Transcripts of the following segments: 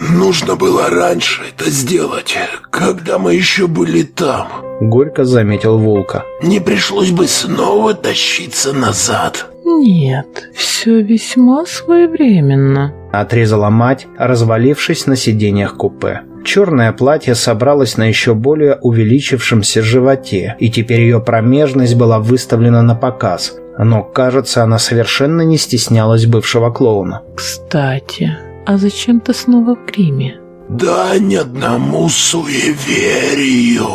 Нужно было раньше это сделать, когда мы еще были там. Горько заметил Волка. Не пришлось бы снова тащиться назад. Нет, все весьма своевременно. Отрезала мать, развалившись на сиденьях купе. Черное платье собралось на еще более увеличившемся животе, и теперь ее промежность была выставлена на показ. Но, кажется, она совершенно не стеснялась бывшего клоуна. Кстати, а зачем ты снова в гриме? Да ни одному суеверию.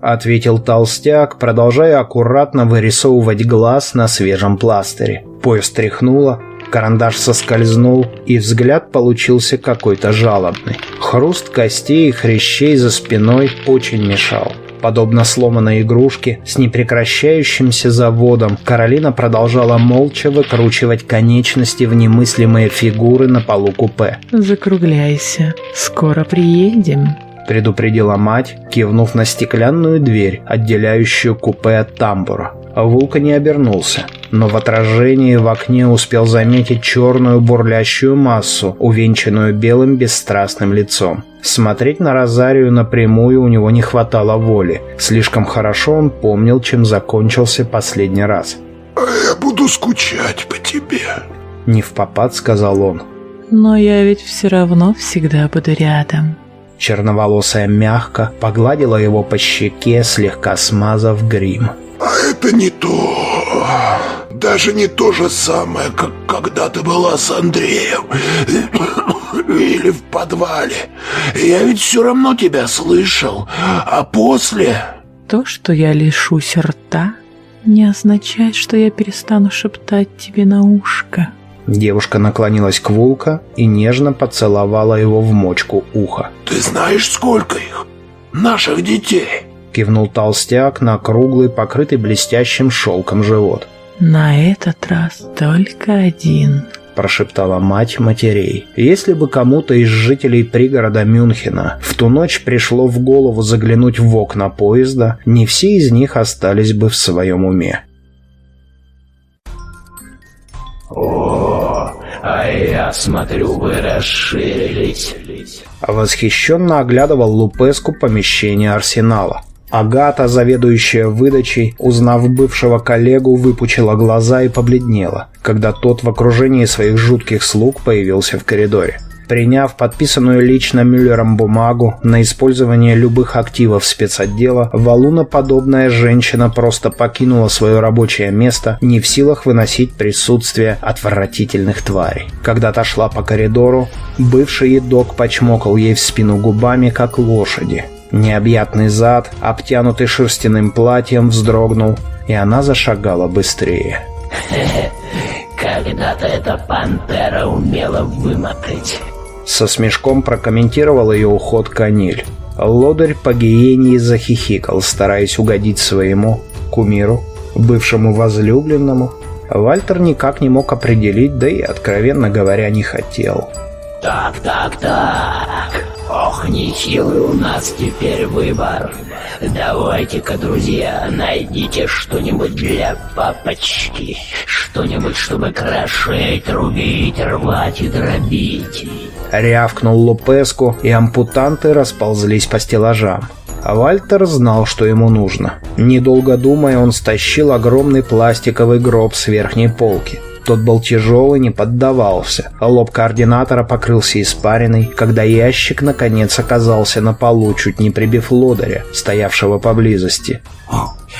Ответил толстяк, продолжая аккуратно вырисовывать глаз на свежем пластыре. Поезд тряхнуло, карандаш соскользнул, и взгляд получился какой-то жалобный. Хруст костей и хрящей за спиной очень мешал. Подобно сломанной игрушке с непрекращающимся заводом, Каролина продолжала молча выкручивать конечности в немыслимые фигуры на полу купе. Закругляйся, скоро приедем. Предупредила мать, кивнув на стеклянную дверь, отделяющую купе от тамбура. Вулка не обернулся, но в отражении в окне успел заметить черную бурлящую массу, увенчанную белым бесстрастным лицом. Смотреть на Розарию напрямую у него не хватало воли. Слишком хорошо он помнил, чем закончился последний раз. А я буду скучать по тебе. Не в попад, сказал он. Но я ведь все равно всегда буду рядом. Черноволосая мягко погладила его по щеке, слегка смазав грим. А это не то. Даже не то же самое, как когда ты была с Андреем. Или в подвале. Я ведь все равно тебя слышал. А после... То, что я лишусь рта, не означает, что я перестану шептать тебе на ушко. Девушка наклонилась к Вулка и нежно поцеловала его в мочку уха. Ты знаешь, сколько их? Наших детей? Кивнул толстяк на круглый, покрытый блестящим шелком живот. На этот раз только один. Прошептала мать матерей. Если бы кому-то из жителей пригорода Мюнхена в ту ночь пришло в голову заглянуть в окна поезда, не все из них остались бы в своем уме. А я смотрю, вы расширились. Восхищенно оглядывал Лупеску помещение арсенала. Агата, заведующая выдачей, узнав бывшего коллегу, выпучила глаза и побледнела, когда тот в окружении своих жутких слуг появился в коридоре. Приняв подписанную лично Мюллером бумагу на использование любых активов спецотдела, валуноподобная женщина просто покинула свое рабочее место, не в силах выносить присутствие отвратительных тварей. Когда отошла по коридору, бывший едок почмокал ей в спину губами, как лошади. Необъятный зад, обтянутый шерстяным платьем, вздрогнул, и она зашагала быстрее. Когда-то эта пантера умела вымокать. Со смешком прокомментировал ее уход Каниль. Лодырь по гиении захихикал, стараясь угодить своему кумиру, бывшему возлюбленному. Вальтер никак не мог определить, да и, откровенно говоря, не хотел. Так, так, так. Ох, нехилый у нас теперь выбор. Давайте-ка, друзья, найдите что-нибудь для папочки. Что-нибудь, чтобы крошить, рубить, рвать и дробить. Рявкнул Лупеску, и ампутанты расползлись по стеллажам. Вальтер знал, что ему нужно. Недолго думая, он стащил огромный пластиковый гроб с верхней полки. Тот был тяжелый, не поддавался. Лоб координатора покрылся испариной, когда ящик наконец оказался на полу, чуть не прибив лодыря, стоявшего поблизости.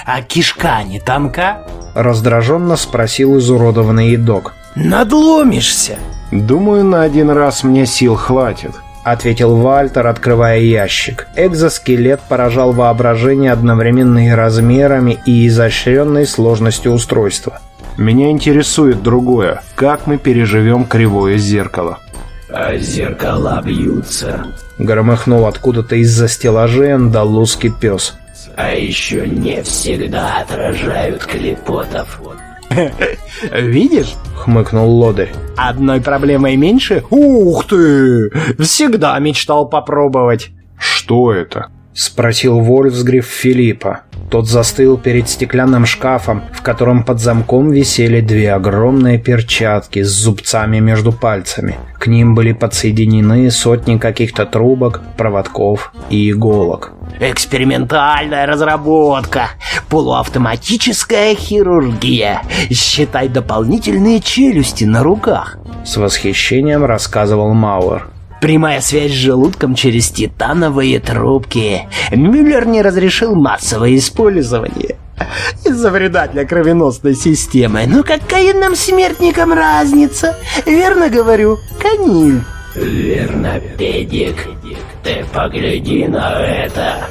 «А кишка не тонка?» Раздраженно спросил изуродованный едок. «Надломишься!» «Думаю, на один раз мне сил хватит», — ответил Вальтер, открывая ящик. Экзоскелет поражал воображение одновременно и размерами, и изощренной сложностью устройства. Меня интересует другое. Как мы переживем кривое зеркало? А зеркала бьются. Громыхнул откуда-то из-за стеллажей андалузский пес. А еще не всегда отражают клепотов. «Видишь?» — хмыкнул лодырь. «Одной проблемой меньше? Ух ты! Всегда мечтал попробовать!» «Что это?» — спросил Вольфсгриф Филиппа. Тот застыл перед стеклянным шкафом, в котором под замком висели две огромные перчатки с зубцами между пальцами. К ним были подсоединены сотни каких-то трубок, проводков и иголок. Экспериментальная разработка, полуавтоматическая хирургия, считай дополнительные челюсти на руках. С восхищением рассказывал Мауэр. Прямая связь с желудком через титановые трубки. Мюллер не разрешил массовое использование. Из-за вреда для кровеносной системы. Но какая нам, смертникам, разница? Верно говорю, каниль. Верно, педик. Ты погляди на это.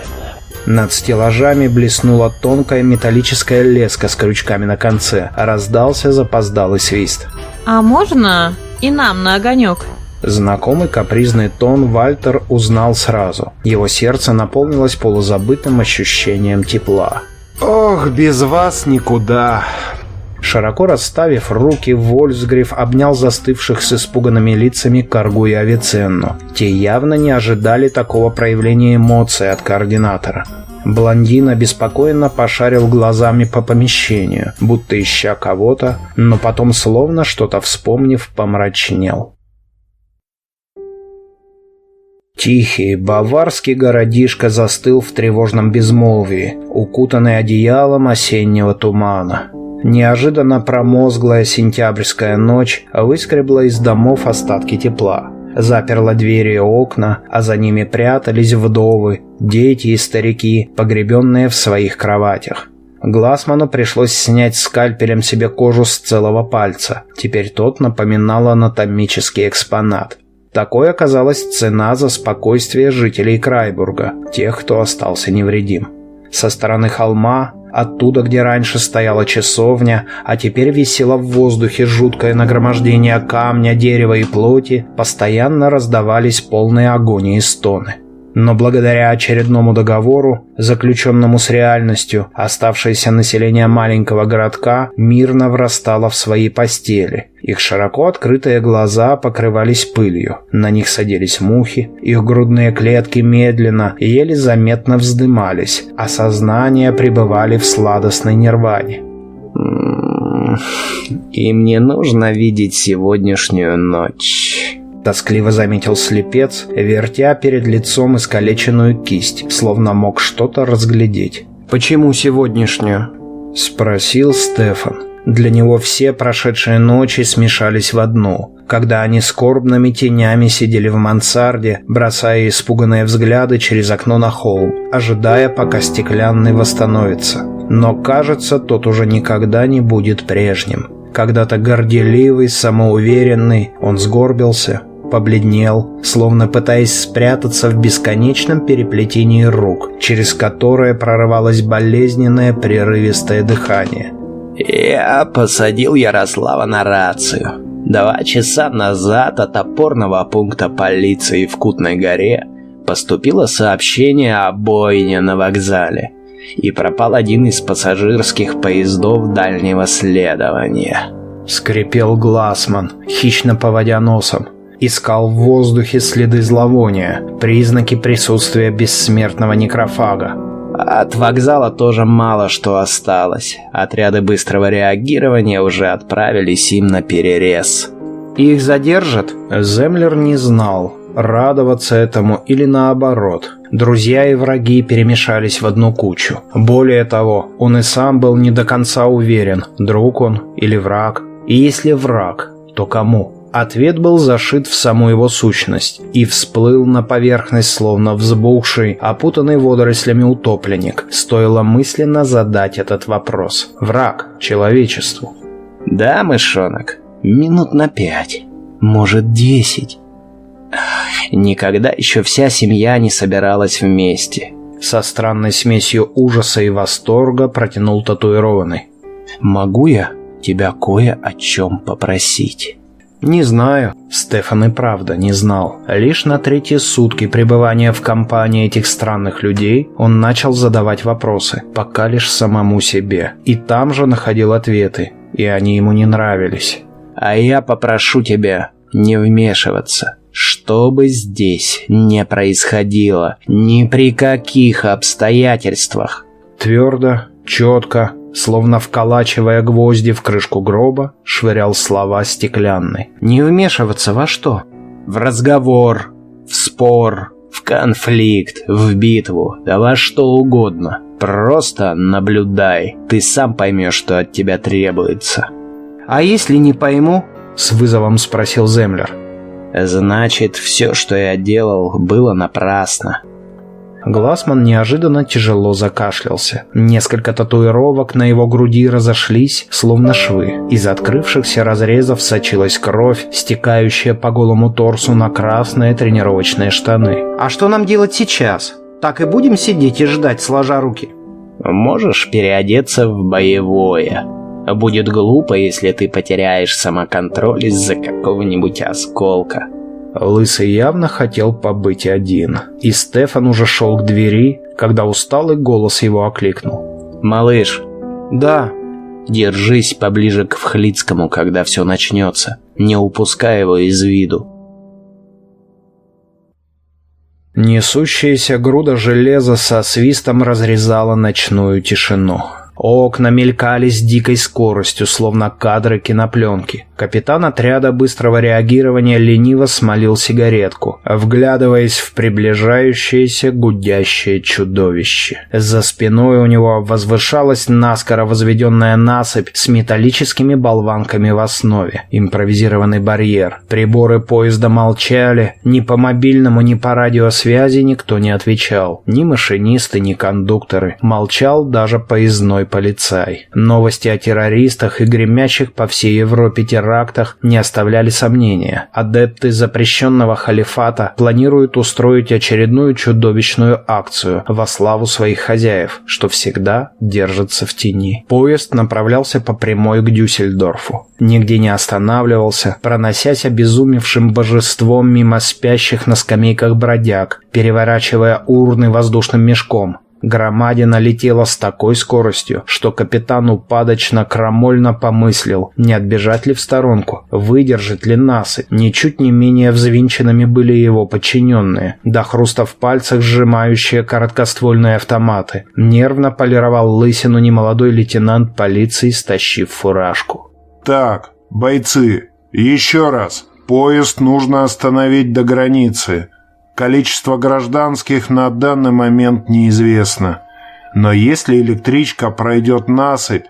Над стеллажами блеснула тонкая металлическая леска с крючками на конце. Раздался запоздалый свист. А можно и нам на огонек? Знакомый капризный тон Вальтер узнал сразу. Его сердце наполнилось полузабытым ощущением тепла. «Ох, без вас никуда!» Широко расставив руки, Вольсгриф обнял застывших с испуганными лицами Каргу и Авиценну. Те явно не ожидали такого проявления эмоций от координатора. Блондин обеспокоенно пошарил глазами по помещению, будто ища кого-то, но потом, словно что-то вспомнив, помрачнел. Тихий баварский городишко застыл в тревожном безмолвии, укутанный одеялом осеннего тумана. Неожиданно промозглая сентябрьская ночь выскребла из домов остатки тепла. Заперла двери и окна, а за ними прятались вдовы, дети и старики, погребенные в своих кроватях. Глазману пришлось снять скальпелем себе кожу с целого пальца. Теперь тот напоминал анатомический экспонат. Такой оказалась цена за спокойствие жителей Крайбурга, тех, кто остался невредим. Со стороны холма, оттуда, где раньше стояла часовня, а теперь висело в воздухе жуткое нагромождение камня, дерева и плоти, постоянно раздавались полные агонии стоны. Но благодаря очередному договору, заключенному с реальностью, оставшееся население маленького городка мирно врастало в свои постели. Их широко открытые глаза покрывались пылью, на них садились мухи, их грудные клетки медленно еле заметно вздымались, а сознания пребывали в сладостной нирване. «Им не нужно видеть сегодняшнюю ночь». Тоскливо заметил слепец, вертя перед лицом искалеченную кисть, словно мог что-то разглядеть. «Почему сегодняшнюю?» — спросил Стефан. Для него все прошедшие ночи смешались в одну, когда они скорбными тенями сидели в мансарде, бросая испуганные взгляды через окно на холм, ожидая, пока стеклянный восстановится. Но, кажется, тот уже никогда не будет прежним. Когда-то горделивый, самоуверенный, он сгорбился, побледнел, словно пытаясь спрятаться в бесконечном переплетении рук, через которое прорывалось болезненное прерывистое дыхание. Я посадил Ярослава на рацию. Два часа назад от опорного пункта полиции в Кутной горе поступило сообщение о бойне на вокзале, и пропал один из пассажирских поездов дальнего следования. Скрипел Глассман, хищно поводя носом. Искал в воздухе следы зловония, признаки присутствия бессмертного некрофага. От вокзала тоже мало что осталось. Отряды быстрого реагирования уже отправились им на перерез. Их задержат? Землер не знал, радоваться этому или наоборот. Друзья и враги перемешались в одну кучу. Более того, он и сам был не до конца уверен, друг он или враг. И если враг, то кому? Ответ был зашит в саму его сущность и всплыл на поверхность, словно взбухший, опутанный водорослями утопленник. Стоило мысленно задать этот вопрос. Враг человечеству. Да, мышонок, минут на пять, может десять. Никогда еще вся семья не собиралась вместе. Со странной смесью ужаса и восторга протянул татуированный. «Могу я тебя кое о чем попросить?» Не знаю. Стефан и правда не знал. Лишь на третьи сутки пребывания в компании этих странных людей он начал задавать вопросы, пока лишь самому себе. И там же находил ответы, и они ему не нравились. «А я попрошу тебя не вмешиваться Что бы здесь не происходило, ни при каких обстоятельствах. Твердо, четко, словно вколачивая гвозди в крышку гроба, швырял слова стеклянный. Не вмешиваться во что? В разговор, в спор, в конфликт, в битву, да во что угодно. Просто наблюдай, ты сам поймешь, что от тебя требуется. «А если не пойму?» — с вызовом спросил Землер. «Значит, все, что я делал, было напрасно. Глазман неожиданно тяжело закашлялся. Несколько татуировок на его груди разошлись, словно швы. Из открывшихся разрезов сочилась кровь, стекающая по голому торсу на красные тренировочные штаны. «А что нам делать сейчас? Так и будем сидеть и ждать, сложа руки?» «Можешь переодеться в боевое. Будет глупо, если ты потеряешь самоконтроль из-за какого-нибудь осколка». Лысый явно хотел побыть один. И Стефан уже шел к двери, когда усталый голос его окликнул. «Малыш!» «Да!» «Держись поближе к Вхлицкому, когда все начнется. Не упускай его из виду». Несущаяся груда железа со свистом разрезала ночную тишину. Окна мелькали с дикой скоростью, словно кадры кинопленки. Капитан отряда быстрого реагирования лениво смолил сигаретку, вглядываясь в приближающееся гудящее чудовище. За спиной у него возвышалась наскоро возведенная насыпь с металлическими болванками в основе, импровизированный барьер. Приборы поезда молчали, ни по мобильному, ни по радиосвязи никто не отвечал. Ни машинисты, ни кондукторы. Молчал даже поездной полицай. Новости о террористах и гремящих по всей Европе терактах не оставляли сомнения. Адепты запрещенного халифата планируют устроить очередную чудовищную акцию во славу своих хозяев, что всегда держится в тени. Поезд направлялся по прямой к Дюссельдорфу. Нигде не останавливался, проносясь обезумевшим божеством мимо спящих на скамейках бродяг, переворачивая урны воздушным мешком, Громадина летела с такой скоростью, что капитан упадочно крамольно помыслил, не отбежать ли в сторонку, выдержит ли насыпь. Ничуть не менее взвинченными были его подчиненные, до хруста в пальцах сжимающие короткоствольные автоматы. Нервно полировал лысину немолодой лейтенант полиции, стащив фуражку. «Так, бойцы, еще раз. Поезд нужно остановить до границы. Количество гражданских на данный момент неизвестно. Но если электричка пройдет насыпь,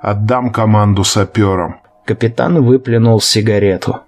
отдам команду саперам. Капитан выплюнул сигарету.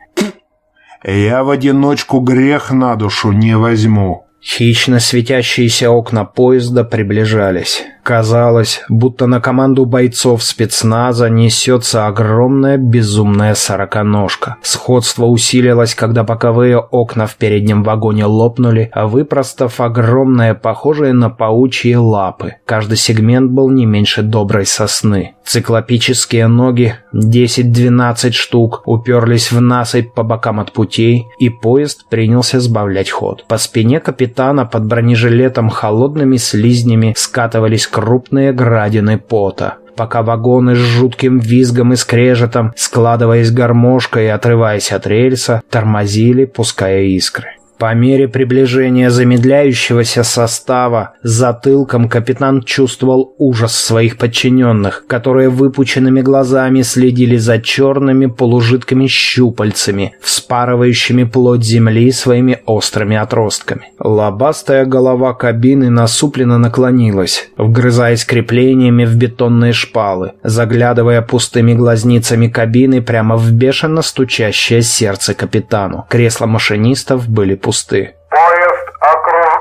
Я в одиночку грех на душу не возьму. Хищно светящиеся окна поезда приближались. Казалось, будто на команду бойцов спецназа несется огромная безумная сороконожка. Сходство усилилось, когда боковые окна в переднем вагоне лопнули, выпростав огромные, похожие на паучьи лапы. Каждый сегмент был не меньше доброй сосны. Циклопические ноги, 10-12 штук, уперлись в насыпь по бокам от путей, и поезд принялся сбавлять ход. По спине капитана под бронежилетом холодными слизнями скатывались крупные градины пота пока вагоны с жутким визгом и скрежетом, складываясь гармошкой и отрываясь от рельса, тормозили, пуская искры. По мере приближения замедляющегося состава затылком капитан чувствовал ужас своих подчиненных, которые выпученными глазами следили за черными полужидкими щупальцами, вспарывающими плоть земли своими острыми отростками. Лобастая голова кабины насупленно наклонилась, вгрызаясь креплениями в бетонные шпалы, заглядывая пустыми глазницами кабины прямо в бешено стучащее сердце капитану. Кресла машинистов были пусты пусты. «Поезд окруж...»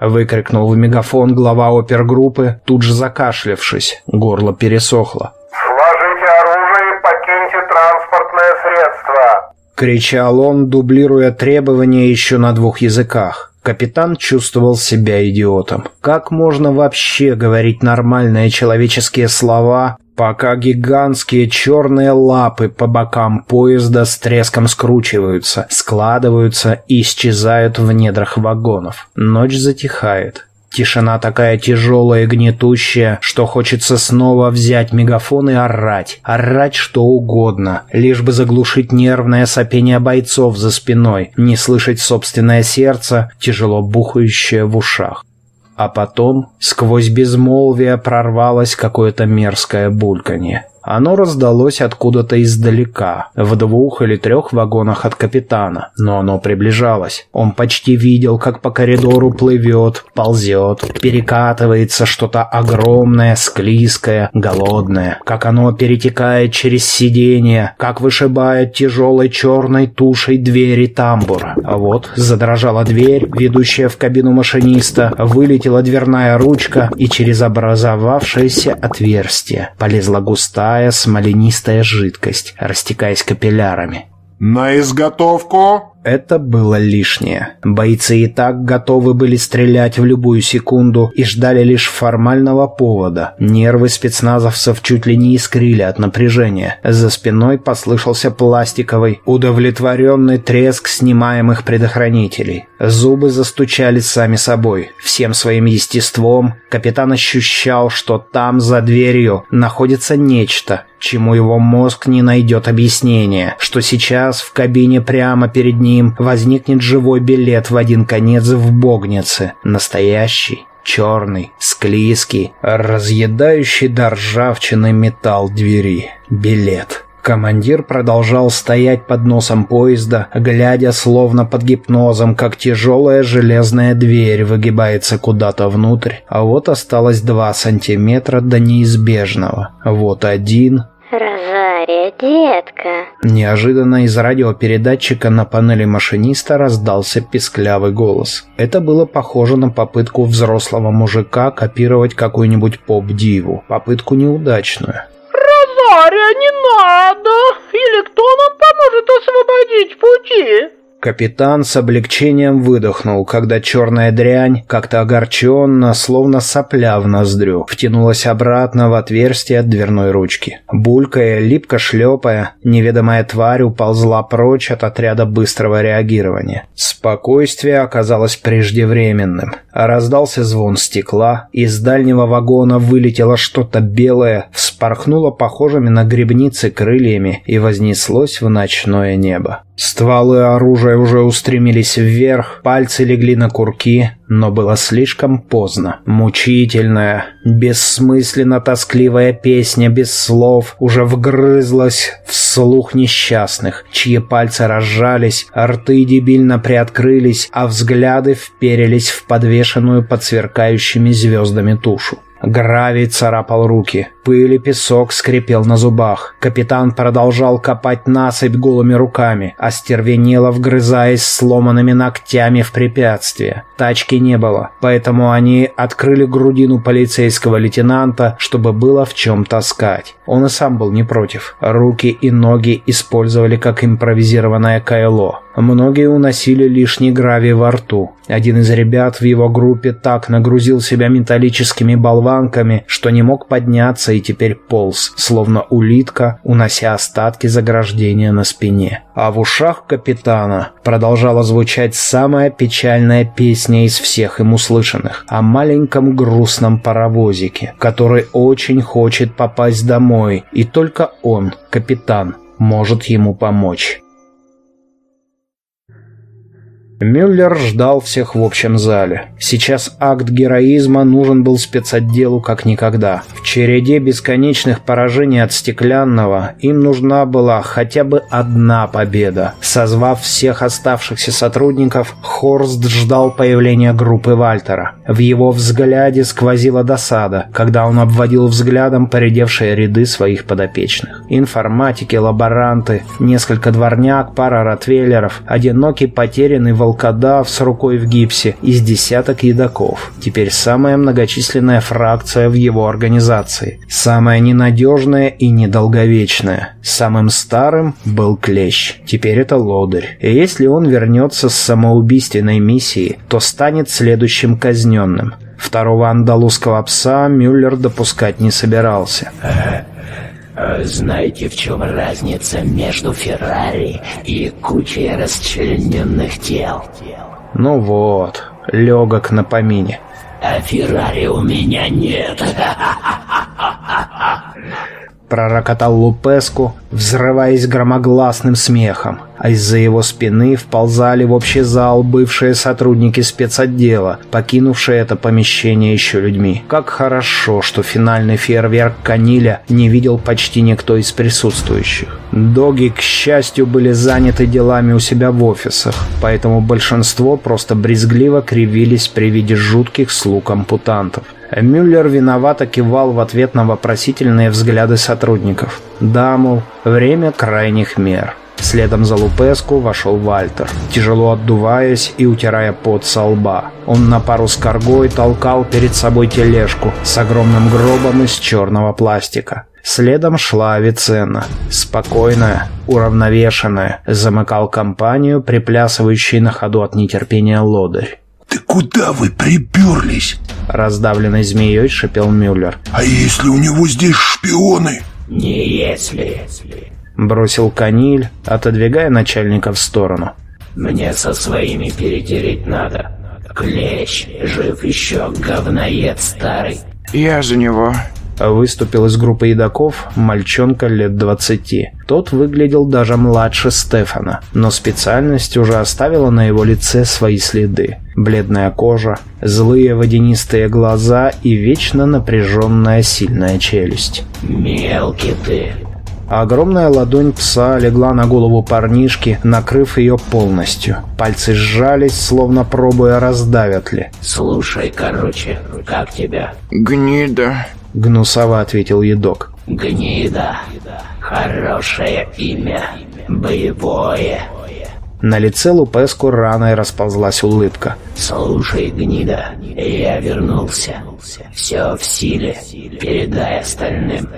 Выкрикнул в мегафон глава опергруппы, тут же закашлявшись. Горло пересохло. «Сложите оружие и покиньте транспортное средство!» Кричал он, дублируя требования еще на двух языках. Капитан чувствовал себя идиотом. Как можно вообще говорить нормальные человеческие слова, пока гигантские черные лапы по бокам поезда с треском скручиваются, складываются и исчезают в недрах вагонов. Ночь затихает. Тишина такая тяжелая и гнетущая, что хочется снова взять мегафон и орать. Орать что угодно, лишь бы заглушить нервное сопение бойцов за спиной, не слышать собственное сердце, тяжело бухающее в ушах. А потом сквозь безмолвие прорвалось какое-то мерзкое бульканье. Оно раздалось откуда-то издалека, в двух или трех вагонах от капитана, но оно приближалось. Он почти видел, как по коридору плывет, ползет, перекатывается что-то огромное, склизкое, голодное, как оно перетекает через сиденье, как вышибает тяжелой черной тушей двери тамбура. Вот задрожала дверь, ведущая в кабину машиниста, вылетела дверная ручка, и через образовавшееся отверстие полезла густая густая смоленистая жидкость, растекаясь капиллярами. «На изготовку!» Это было лишнее. Бойцы и так готовы были стрелять в любую секунду и ждали лишь формального повода. Нервы спецназовцев чуть ли не искрили от напряжения. За спиной послышался пластиковый, удовлетворенный треск снимаемых предохранителей. Зубы застучали сами собой. Всем своим естеством капитан ощущал, что там, за дверью, находится нечто, чему его мозг не найдет объяснения, что сейчас в кабине прямо перед ним возникнет живой билет в один конец в Богнице, настоящий, черный, склизкий, разъедающий до ржавчины металл двери. Билет. Командир продолжал стоять под носом поезда, глядя словно под гипнозом, как тяжелая железная дверь выгибается куда-то внутрь, а вот осталось два сантиметра до неизбежного. Вот один, «Розария, детка!» Неожиданно из радиопередатчика на панели машиниста раздался писклявый голос. Это было похоже на попытку взрослого мужика копировать какую-нибудь поп-диву. Попытку неудачную. «Розария, не надо! Или кто нам поможет освободить пути?» Капитан с облегчением выдохнул, когда черная дрянь, как-то огорченно, словно сопля в ноздрю, втянулась обратно в отверстие от дверной ручки. Булькая, липко шлепая, неведомая тварь уползла прочь от отряда быстрого реагирования. Спокойствие оказалось преждевременным. Раздался звон стекла, из дальнего вагона вылетело что-то белое, вспорхнуло похожими на грибницы крыльями и вознеслось в ночное небо. Стволы оружия уже устремились вверх, пальцы легли на курки, но было слишком поздно. Мучительная, бессмысленно тоскливая песня без слов уже вгрызлась в слух несчастных, чьи пальцы разжались, рты дебильно приоткрылись, а взгляды вперились в подвешенную под сверкающими звездами тушу. Гравий царапал руки. Пыль и песок скрипел на зубах. Капитан продолжал копать насыпь голыми руками, остервенело вгрызаясь сломанными ногтями в препятствие. Тачки не было, поэтому они открыли грудину полицейского лейтенанта, чтобы было в чем таскать. Он и сам был не против. Руки и ноги использовали как импровизированное кайло. Многие уносили лишний гравий во рту. Один из ребят в его группе так нагрузил себя металлическими болванками, что не мог подняться и теперь полз, словно улитка, унося остатки заграждения на спине. А в ушах капитана продолжала звучать самая печальная песня из всех им услышанных о маленьком грустном паровозике, который очень хочет попасть домой, и только он, капитан, может ему помочь. Мюллер ждал всех в общем зале. Сейчас акт героизма нужен был спецотделу как никогда. В череде бесконечных поражений от стеклянного им нужна была хотя бы одна победа. Созвав всех оставшихся сотрудников, Хорст ждал появления группы Вальтера. В его взгляде сквозила досада, когда он обводил взглядом поредевшие ряды своих подопечных. Информатики, лаборанты, несколько дворняк, пара ротвейлеров, одинокий потерянный волк волкодав с рукой в гипсе из десяток едоков. Теперь самая многочисленная фракция в его организации. Самая ненадежная и недолговечная. Самым старым был Клещ. Теперь это Лодырь. И если он вернется с самоубийственной миссии, то станет следующим казненным. Второго андалузского пса Мюллер допускать не собирался. А знаете, в чем разница между Феррари и кучей расчлененных тел? Ну вот, легок на помине. а Феррари у меня нет. Пророкотал Лупеску, взрываясь громогласным смехом, а из-за его спины вползали в общий зал бывшие сотрудники спецотдела, покинувшие это помещение еще людьми. Как хорошо, что финальный фейерверк Каниля не видел почти никто из присутствующих. Доги, к счастью, были заняты делами у себя в офисах, поэтому большинство просто брезгливо кривились при виде жутких слуг ампутантов. Мюллер виновато кивал в ответ на вопросительные взгляды сотрудников. Да, мол, время крайних мер. Следом за Лупеску вошел Вальтер, тяжело отдуваясь и утирая пот со лба. Он на пару с коргой толкал перед собой тележку с огромным гробом из черного пластика. Следом шла Авиценна. Спокойная, уравновешенная, замыкал компанию, приплясывающий на ходу от нетерпения лодырь. «Ты куда вы приперлись?» Раздавленной змеей шипел Мюллер. «А если у него здесь шпионы?» «Не если...» Бросил Каниль, отодвигая начальника в сторону. «Мне со своими перетереть надо. Клещ, жив еще, говноед старый». «Я за него», Выступил из группы едоков мальчонка лет двадцати. Тот выглядел даже младше Стефана, но специальность уже оставила на его лице свои следы. Бледная кожа, злые водянистые глаза и вечно напряженная сильная челюсть. «Мелкий ты!» Огромная ладонь пса легла на голову парнишки, накрыв ее полностью. Пальцы сжались, словно пробуя, раздавят ли. «Слушай, короче, как тебя?» «Гнида», — гнусово ответил едок. «Гнида. Хорошее имя. Боевое». На лице Лупеску раной расползлась улыбка. «Слушай, гнида, я вернулся. Все в силе. Передай остальным».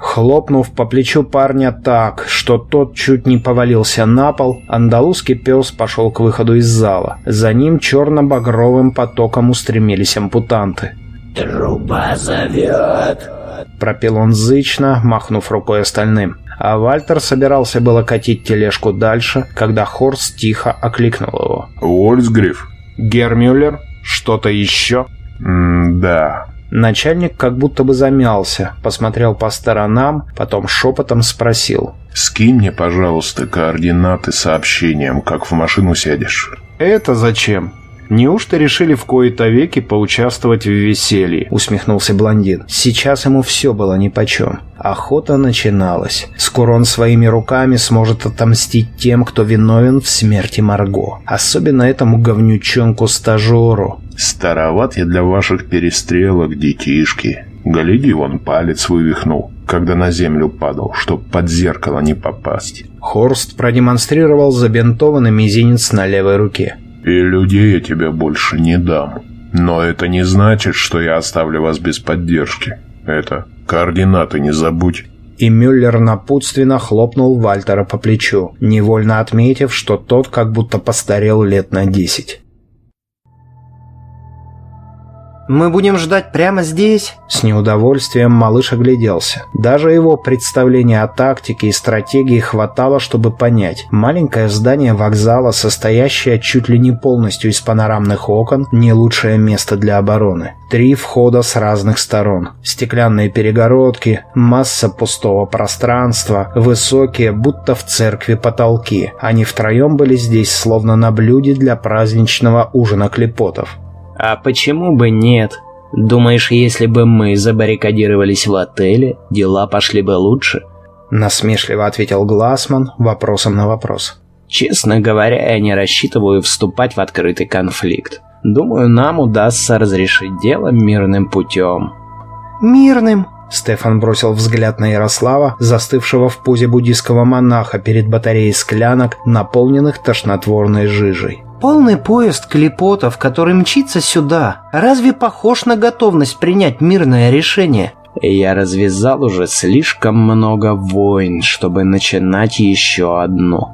Хлопнув по плечу парня так, что тот чуть не повалился на пол, андалузский пес пошел к выходу из зала. За ним черно-багровым потоком устремились ампутанты. «Труба зовет!» Пропел он зычно, махнув рукой остальным. А Вальтер собирался было катить тележку дальше, когда Хорс тихо окликнул его. «Вольсгриф?» «Гермюллер? Что-то еще?» «Да». Начальник как будто бы замялся, посмотрел по сторонам, потом шепотом спросил. «Скинь мне, пожалуйста, координаты сообщением, как в машину сядешь». «Это зачем?» «Неужто решили в кои-то веки поучаствовать в веселье?» — усмехнулся блондин. Сейчас ему все было нипочем. Охота начиналась. Скоро он своими руками сможет отомстить тем, кто виновен в смерти Марго. Особенно этому говнючонку-стажеру. «Староват я для ваших перестрелок, детишки. Гляди, вон палец вывихнул, когда на землю падал, чтоб под зеркало не попасть». Хорст продемонстрировал забинтованный мизинец на левой руке. И людей я тебе больше не дам. Но это не значит, что я оставлю вас без поддержки. Это координаты не забудь. И Мюллер напутственно хлопнул Вальтера по плечу, невольно отметив, что тот как будто постарел лет на десять. «Мы будем ждать прямо здесь?» С неудовольствием малыш огляделся. Даже его представления о тактике и стратегии хватало, чтобы понять. Маленькое здание вокзала, состоящее чуть ли не полностью из панорамных окон, не лучшее место для обороны. Три входа с разных сторон. Стеклянные перегородки, масса пустого пространства, высокие, будто в церкви потолки. Они втроем были здесь словно на блюде для праздничного ужина клепотов. А почему бы нет? Думаешь, если бы мы забаррикадировались в отеле, дела пошли бы лучше? Насмешливо ответил Глассман вопросом на вопрос. Честно говоря, я не рассчитываю вступать в открытый конфликт. Думаю, нам удастся разрешить дело мирным путем. Мирным? Стефан бросил взгляд на Ярослава, застывшего в позе буддийского монаха перед батареей склянок, наполненных тошнотворной жижей. Полный поезд клепотов, который мчится сюда, разве похож на готовность принять мирное решение? Я развязал уже слишком много войн, чтобы начинать еще одну.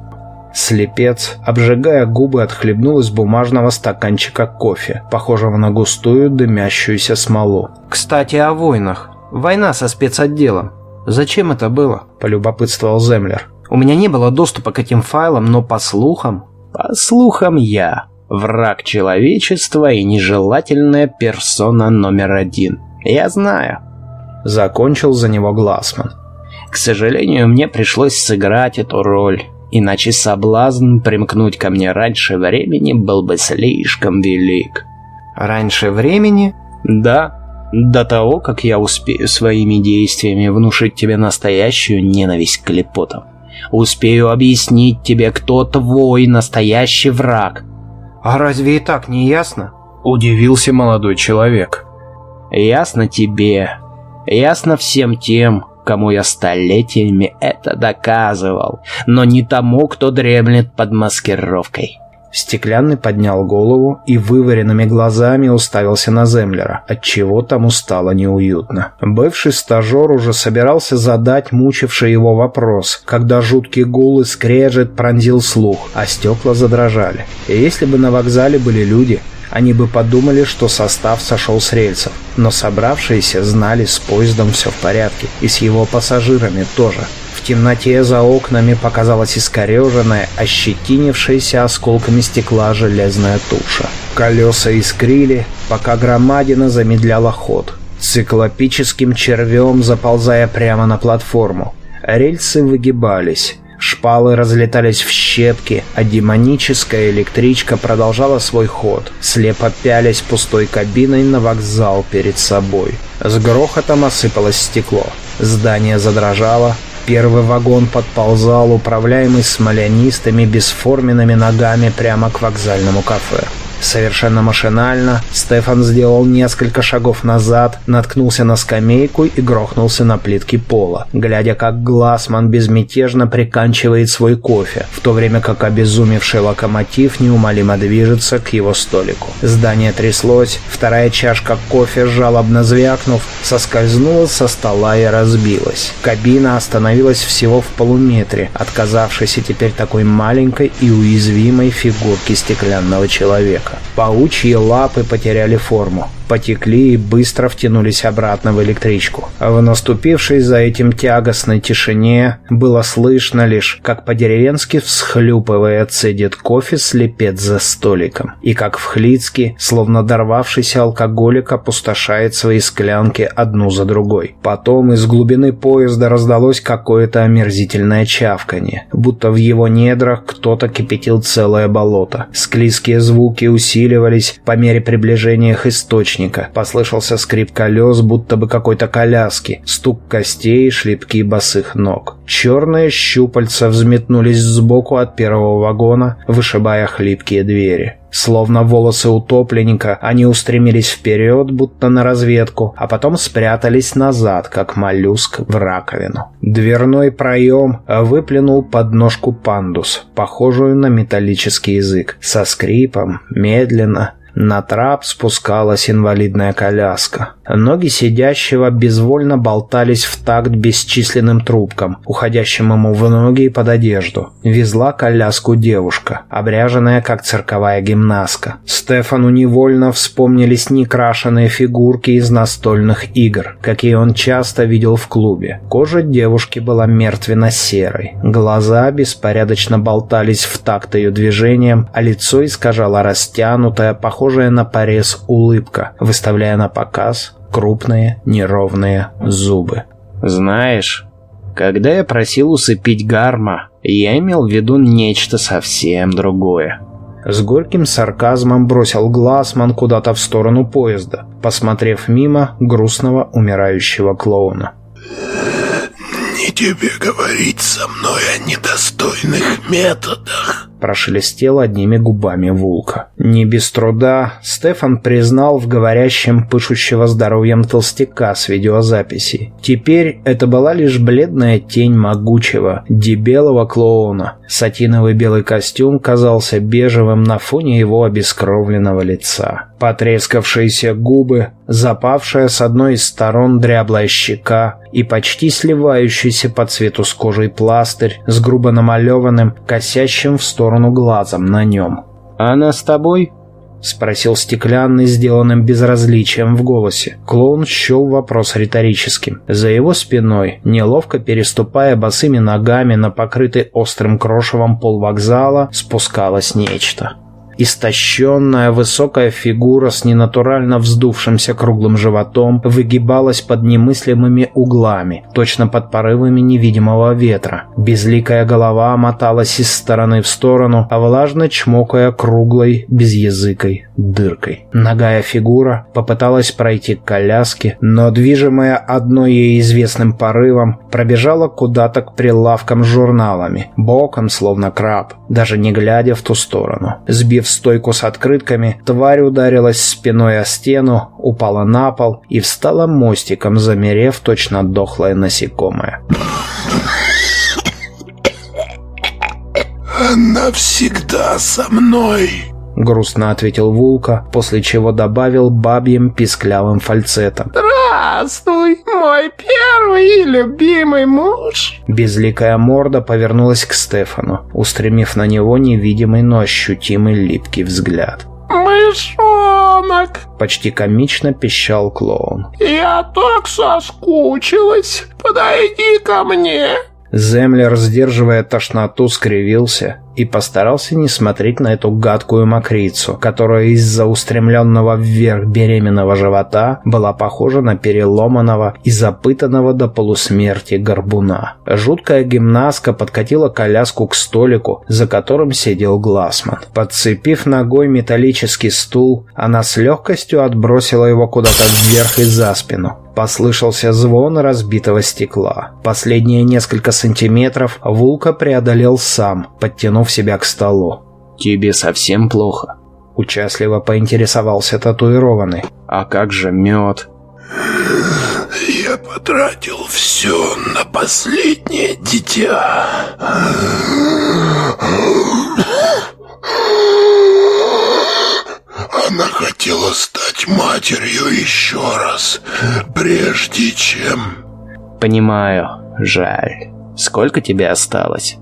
Слепец, обжигая губы, отхлебнул из бумажного стаканчика кофе, похожего на густую дымящуюся смолу. «Кстати, о войнах. Война со спецотделом. Зачем это было?» – полюбопытствовал Землер. «У меня не было доступа к этим файлам, но по слухам...» По слухам я. Враг человечества и нежелательная персона номер один. Я знаю. Закончил за него Глассман. К сожалению, мне пришлось сыграть эту роль. Иначе соблазн примкнуть ко мне раньше времени был бы слишком велик. Раньше времени? Да, до того, как я успею своими действиями внушить тебе настоящую ненависть к клепотам. Успею объяснить тебе, кто твой настоящий враг. А разве и так не ясно? Удивился молодой человек. Ясно тебе. Ясно всем тем, кому я столетиями это доказывал, но не тому, кто дремлет под маскировкой. Стеклянный поднял голову и вываренными глазами уставился на Землера, отчего тому стало неуютно. Бывший стажер уже собирался задать мучивший его вопрос, когда жуткий гул и скрежет пронзил слух, а стекла задрожали. И если бы на вокзале были люди, они бы подумали, что состав сошел с рельсов, но собравшиеся знали, с поездом все в порядке, и с его пассажирами тоже. Темноте за окнами показалась искореженная, ощетинившаяся осколками стекла железная туша. Колеса искрили, пока громадина замедляла ход, циклопическим червем заползая прямо на платформу. Рельсы выгибались, Шпалы разлетались в щепки, а демоническая электричка продолжала свой ход, слепо пялясь пустой кабиной на вокзал перед собой. С грохотом осыпалось стекло. Здание задрожало, Первый вагон подползал, управляемый смолянистыми бесформенными ногами прямо к вокзальному кафе. Совершенно машинально Стефан сделал несколько шагов назад, наткнулся на скамейку и грохнулся на плитки пола, глядя, как Глассман безмятежно приканчивает свой кофе, в то время как обезумевший локомотив неумолимо движется к его столику. Здание тряслось, вторая чашка кофе, жалобно звякнув, соскользнула со стола и разбилась. Кабина остановилась всего в полуметре, отказавшейся теперь такой маленькой и уязвимой фигурки стеклянного человека. Паучьи лапы потеряли форму потекли и быстро втянулись обратно в электричку. В наступившей за этим тягостной тишине было слышно лишь, как по-деревенски всхлюпывая цедит кофе слепец за столиком, и как в Хлицке, словно дорвавшийся алкоголик, опустошает свои склянки одну за другой. Потом из глубины поезда раздалось какое-то омерзительное чавканье, будто в его недрах кто-то кипятил целое болото. Склизкие звуки усиливались по мере приближения их источника, источника. Послышался скрип колес, будто бы какой-то коляски, стук костей, шлепки босых ног. Черные щупальца взметнулись сбоку от первого вагона, вышибая хлипкие двери. Словно волосы утопленника, они устремились вперед, будто на разведку, а потом спрятались назад, как моллюск в раковину. Дверной проем выплюнул подножку пандус, похожую на металлический язык, со скрипом, медленно, на трап спускалась инвалидная коляска. Ноги сидящего безвольно болтались в такт бесчисленным трубкам, уходящим ему в ноги и под одежду. Везла коляску девушка, обряженная как цирковая гимнастка. Стефану невольно вспомнились некрашенные фигурки из настольных игр, какие он часто видел в клубе. Кожа девушки была мертвенно-серой. Глаза беспорядочно болтались в такт ее движением, а лицо искажало растянутая, похожая на порез улыбка, выставляя на показ крупные неровные зубы. «Знаешь, когда я просил усыпить Гарма, я имел в виду нечто совсем другое». С горьким сарказмом бросил Глассман куда-то в сторону поезда, посмотрев мимо грустного умирающего клоуна. «Не тебе говорить со мной о недостойных методах», прошелестел одними губами Вулка. Не без труда Стефан признал в говорящем пышущего здоровьем толстяка с видеозаписи. Теперь это была лишь бледная тень могучего, дебелого клоуна. Сатиновый белый костюм казался бежевым на фоне его обескровленного лица. Потрескавшиеся губы, запавшая с одной из сторон дряблая щека и почти сливающийся по цвету с кожей пластырь с грубо намалеванным, косящим в сторону сторону глазом на нем. «Она с тобой?» — спросил стеклянный, сделанным безразличием в голосе. Клоун счел вопрос риторическим. За его спиной, неловко переступая босыми ногами на покрытый острым крошевом пол вокзала, спускалось нечто. Истощенная высокая фигура с ненатурально вздувшимся круглым животом выгибалась под немыслимыми углами, точно под порывами невидимого ветра. Безликая голова моталась из стороны в сторону, а влажно чмокая круглой, безязыкой дыркой. Ногая фигура попыталась пройти к коляске, но, движимая одной ей известным порывом, пробежала куда-то к прилавкам с журналами, боком, словно краб, даже не глядя в ту сторону. Сбив стойку с открытками, тварь ударилась спиной о стену, упала на пол и встала мостиком, замерев точно дохлое насекомое. «Она всегда со мной!» Грустно ответил Вулка, после чего добавил бабьим писклявым фальцетом. «Здравствуй, мой первый и любимый муж!» Безликая морда повернулась к Стефану, устремив на него невидимый, но ощутимый липкий взгляд. «Мышонок!» Почти комично пищал клоун. «Я так соскучилась! Подойди ко мне!» Землер, сдерживая тошноту, скривился и постарался не смотреть на эту гадкую мокрицу, которая из-за устремленного вверх беременного живота была похожа на переломанного и запытанного до полусмерти горбуна. Жуткая гимнастка подкатила коляску к столику, за которым сидел Глассман. Подцепив ногой металлический стул, она с легкостью отбросила его куда-то вверх и за спину. Послышался звон разбитого стекла. Последние несколько сантиметров Вулка преодолел сам, подтянув себя к столу. «Тебе совсем плохо?» Участливо поинтересовался татуированный. «А как же мед?» «Я потратил все на последнее дитя». Она хотела стать матерью еще раз, прежде чем... Понимаю, жаль. Сколько тебе осталось?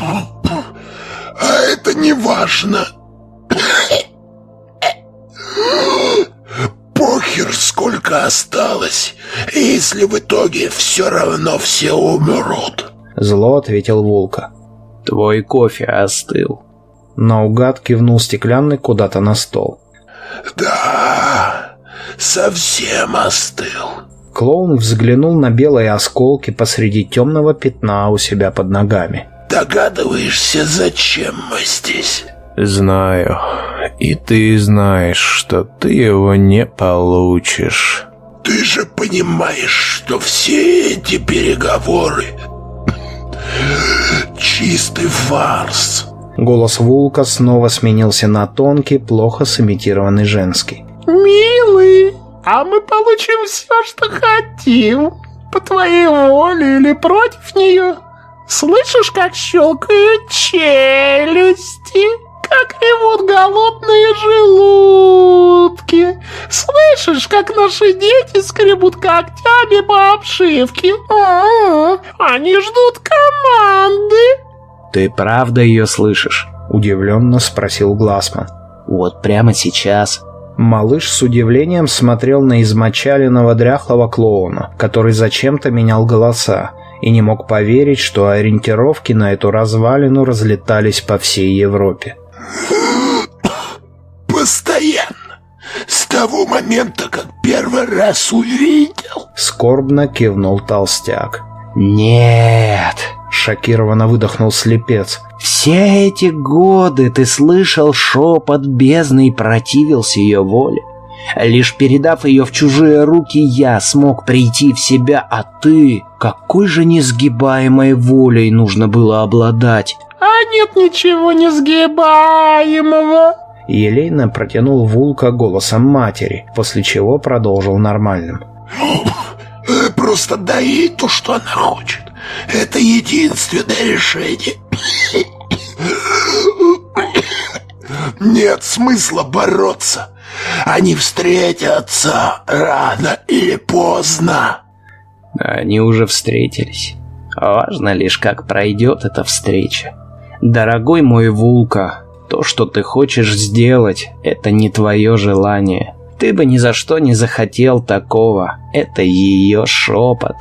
А это не важно. Похер, сколько осталось, если в итоге все равно все умрут. Зло ответил Волка. Твой кофе остыл. Наугад кивнул стеклянный куда-то на стол. «Да, совсем остыл». Клоун взглянул на белые осколки посреди темного пятна у себя под ногами. «Догадываешься, зачем мы здесь?» «Знаю. И ты знаешь, что ты его не получишь». «Ты же понимаешь, что все эти переговоры чистый фарс». Голос Вулка снова сменился на тонкий, плохо сымитированный женский. «Милый, а мы получим все, что хотим. По твоей воле или против нее. Слышишь, как щелкают челюсти?» как ревут голодные желудки. Слышишь, как наши дети скребут когтями по обшивке? А -а -а. Они ждут команды. «Ты правда ее слышишь?» – удивленно спросил Глассман. «Вот прямо сейчас». Малыш с удивлением смотрел на измочаленного дряхлого клоуна, который зачем-то менял голоса, и не мог поверить, что ориентировки на эту развалину разлетались по всей Европе. «Постоянно! С того момента, как первый раз увидел!» Скорбно кивнул толстяк. «Нет!» Шокированно выдохнул слепец. «Все эти годы ты слышал шепот бездны и противился ее воле. Лишь передав ее в чужие руки, я смог прийти в себя, а ты... Какой же несгибаемой волей нужно было обладать?» «А нет ничего несгибаемого!» Елейно протянул Вулка голосом матери, после чего продолжил нормальным. «Просто дай ей то, что она хочет. Это единственное решение. Нет смысла бороться. Они встретятся рано или поздно. Они уже встретились. Важно лишь, как пройдет эта встреча. Дорогой мой Вулка, то, что ты хочешь сделать, это не твое желание. Ты бы ни за что не захотел такого. Это ее шепот.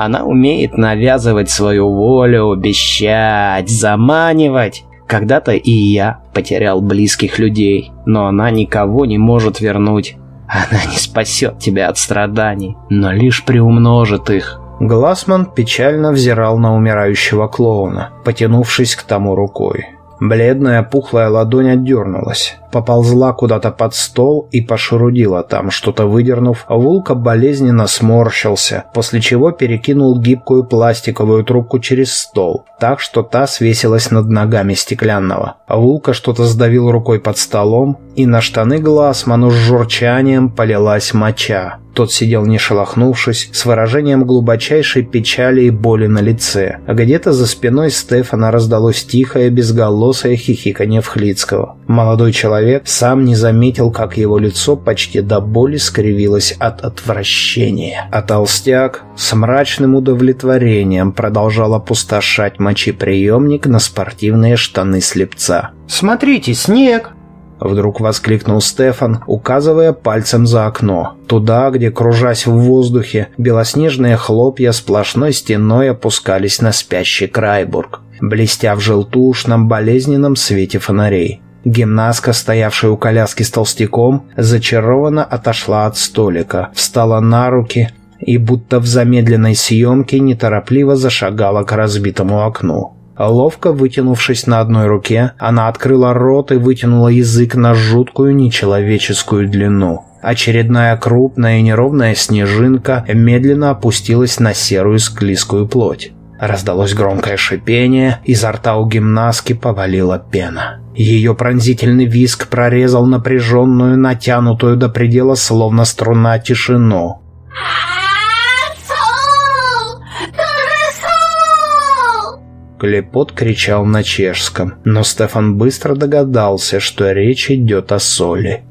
Она умеет навязывать свою волю, обещать, заманивать. Когда-то и я потерял близких людей, но она никого не может вернуть. Она не спасет тебя от страданий, но лишь приумножит их. Глассман печально взирал на умирающего клоуна, потянувшись к тому рукой. Бледная пухлая ладонь отдернулась, поползла куда-то под стол и пошурудила там, что-то выдернув. Вулка болезненно сморщился, после чего перекинул гибкую пластиковую трубку через стол, так что та свесилась над ногами стеклянного. Вулка что-то сдавил рукой под столом, и на штаны Глассману с журчанием полилась моча. Тот сидел не шелохнувшись, с выражением глубочайшей печали и боли на лице. А где-то за спиной Стефана раздалось тихое, безголосое хихиканье Вхлицкого. Молодой человек сам не заметил, как его лицо почти до боли скривилось от отвращения. А толстяк с мрачным удовлетворением продолжал опустошать мочеприемник на спортивные штаны слепца. «Смотрите, снег!» Вдруг воскликнул Стефан, указывая пальцем за окно. Туда, где, кружась в воздухе, белоснежные хлопья сплошной стеной опускались на спящий Крайбург, блестя в желтушном, болезненном свете фонарей. Гимнастка, стоявшая у коляски с толстяком, зачарованно отошла от столика, встала на руки и, будто в замедленной съемке, неторопливо зашагала к разбитому окну. Ловко вытянувшись на одной руке, она открыла рот и вытянула язык на жуткую нечеловеческую длину. Очередная крупная и неровная снежинка медленно опустилась на серую склизкую плоть. Раздалось громкое шипение, изо рта у гимнастки повалила пена. Ее пронзительный виск прорезал напряженную, натянутую до предела, словно струна, тишину. Клепот кричал на чешском, но Стефан быстро догадался, что речь идет о соли.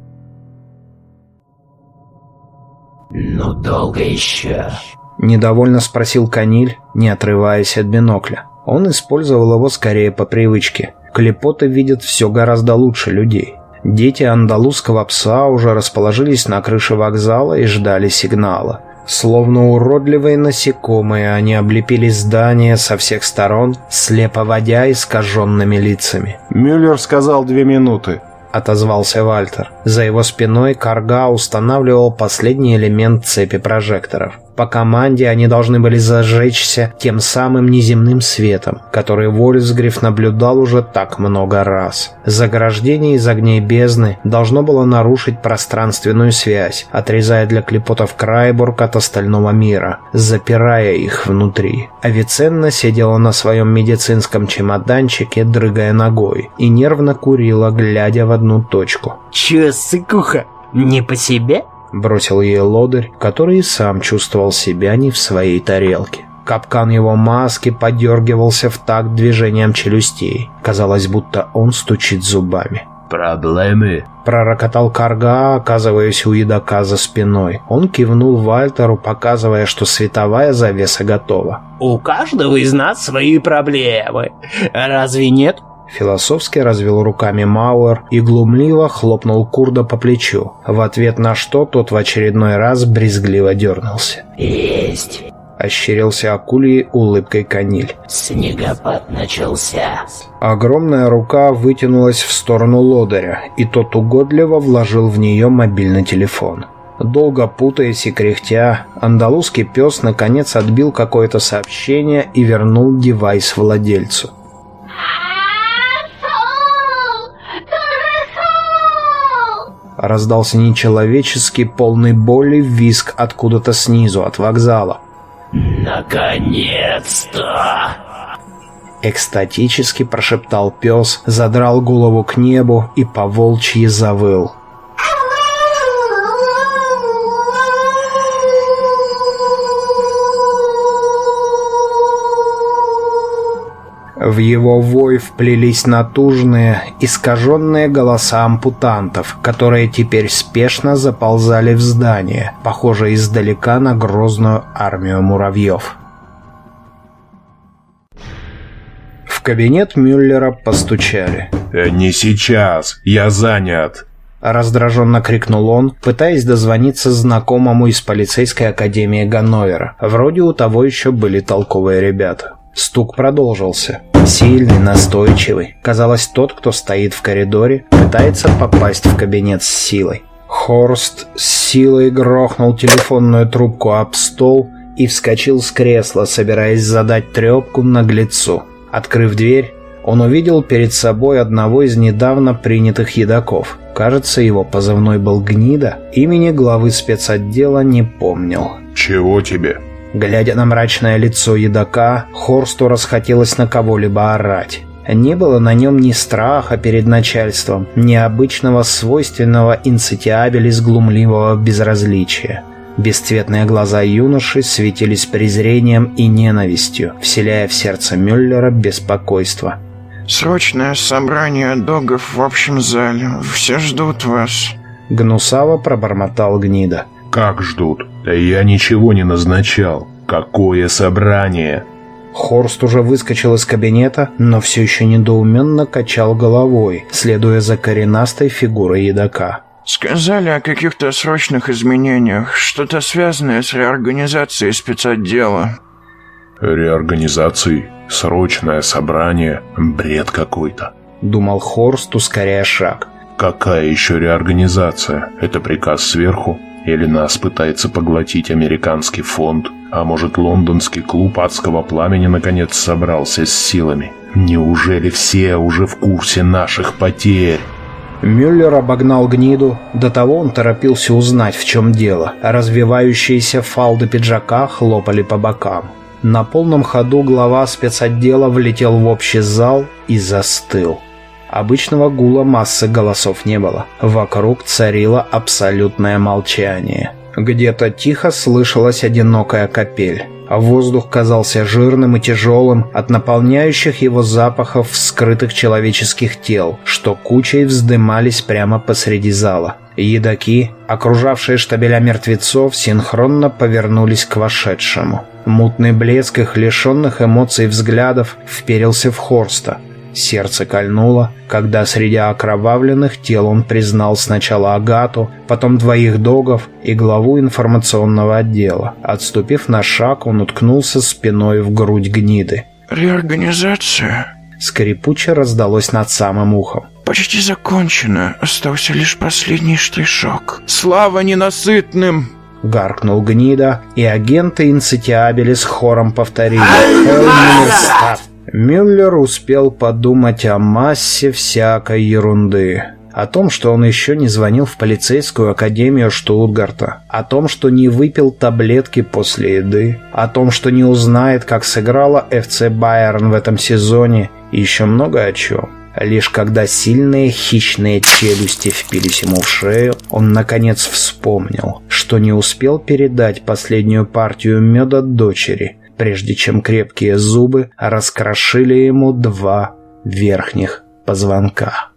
«Ну долго еще?» Недовольно спросил Каниль, не отрываясь от бинокля. Он использовал его скорее по привычке. Клепоты видят все гораздо лучше людей. Дети андалузского пса уже расположились на крыше вокзала и ждали сигнала. Словно уродливые насекомые, они облепили здание со всех сторон, слепо водя искаженными лицами. «Мюллер сказал две минуты», — отозвался Вальтер. За его спиной Карга устанавливал последний элемент цепи прожекторов. По команде они должны были зажечься тем самым неземным светом, который Вольсгриф наблюдал уже так много раз. Заграждение из огней бездны должно было нарушить пространственную связь, отрезая для клепотов Крайбург от остального мира, запирая их внутри. Авиценна сидела на своем медицинском чемоданчике, дрыгая ногой, и нервно курила, глядя в одну точку. «Чё, сыкуха, не по себе?» Бросил ей лодырь, который и сам чувствовал себя не в своей тарелке. Капкан его маски подергивался в такт движением челюстей. Казалось, будто он стучит зубами. «Проблемы?» Пророкотал Карга, оказываясь у едока за спиной. Он кивнул Вальтеру, показывая, что световая завеса готова. «У каждого из нас свои проблемы. Разве нет?» Философски развел руками Мауэр и глумливо хлопнул Курда по плечу, в ответ на что тот в очередной раз брезгливо дернулся. «Есть!» — ощерился акульей улыбкой Каниль. «Снегопад начался!» Огромная рука вытянулась в сторону лодыря, и тот угодливо вложил в нее мобильный телефон. Долго путаясь и кряхтя, андалузский пес наконец отбил какое-то сообщение и вернул девайс владельцу. Раздался нечеловеческий, полный боли визг откуда-то снизу, от вокзала. «Наконец-то!» Экстатически прошептал пес, задрал голову к небу и поволчьи завыл. В его вой вплелись натужные, искаженные голоса ампутантов, которые теперь спешно заползали в здание, похожее издалека на грозную армию муравьев. В кабинет Мюллера постучали. «Э, «Не сейчас, я занят», Раздраженно крикнул он, пытаясь дозвониться знакомому из полицейской академии Ганновера. Вроде у того еще были толковые ребята. Стук продолжился. Сильный, настойчивый. Казалось, тот, кто стоит в коридоре, пытается попасть в кабинет с силой. Хорст с силой грохнул телефонную трубку об стол и вскочил с кресла, собираясь задать трепку наглецу. Открыв дверь, он увидел перед собой одного из недавно принятых едоков. Кажется, его позывной был «Гнида», имени главы спецотдела не помнил. «Чего тебе?» Глядя на мрачное лицо едока, Хорсту расхотелось на кого-либо орать. Не было на нем ни страха перед начальством, ни обычного свойственного инцитиабелис глумливого безразличия. Бесцветные глаза юноши светились презрением и ненавистью, вселяя в сердце Мюллера беспокойство. «Срочное собрание догов в общем зале. Все ждут вас». Гнусаво пробормотал гнида. «Как ждут? Я ничего не назначал. Какое собрание?» Хорст уже выскочил из кабинета, но все еще недоуменно качал головой, следуя за коренастой фигурой едока. «Сказали о каких-то срочных изменениях, что-то связанное с реорганизацией спецотдела». «Реорганизацией? Срочное собрание? Бред какой-то», — думал Хорст, ускоряя шаг. «Какая еще реорганизация? Это приказ сверху? Или нас пытается поглотить американский фонд? А может, лондонский клуб адского пламени наконец собрался с силами? Неужели все уже в курсе наших потерь? Мюллер обогнал гниду. До того он торопился узнать, в чем дело. Развивающиеся фалды пиджака хлопали по бокам. На полном ходу глава спецотдела влетел в общий зал и застыл. Обычного гула массы голосов не было. Вокруг царило абсолютное молчание. Где-то тихо слышалась одинокая капель. А воздух казался жирным и тяжелым от наполняющих его запахов вскрытых человеческих тел, что кучей вздымались прямо посреди зала. Едоки, окружавшие штабеля мертвецов, синхронно повернулись к вошедшему. Мутный блеск их лишенных эмоций взглядов вперился в Хорста. Сердце кольнуло, когда среди окровавленных тел он признал сначала Агату, потом двоих догов и главу информационного отдела. Отступив на шаг, он уткнулся спиной в грудь гниды. «Реорганизация?» Скрипуче раздалось над самым ухом. «Почти закончено. Остался лишь последний штришок. Слава ненасытным!» Гаркнул гнида, и агенты Инцитиабели с хором повторили «Хелл Мюллер успел подумать о массе всякой ерунды. О том, что он еще не звонил в полицейскую академию Штутгарта. О том, что не выпил таблетки после еды. О том, что не узнает, как сыграла ФЦ Байерн в этом сезоне. И еще много о чем. Лишь когда сильные хищные челюсти впились ему в шею, он наконец вспомнил, что не успел передать последнюю партию меда дочери – прежде чем крепкие зубы раскрошили ему два верхних позвонка.